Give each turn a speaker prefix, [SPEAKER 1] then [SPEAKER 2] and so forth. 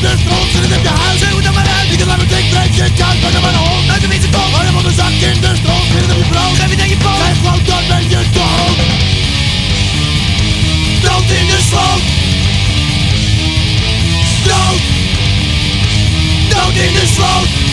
[SPEAKER 1] de stront, zit in de huis, hoe dan maar uit Ik laat mijn dik, breed je kan pak dan maar een hond Uit de witte kom, arm op de zak, in de stront Geef het op je geef je dan je poot Geef gewoon door, ben je dood in de sloot dood, Dood in de sloot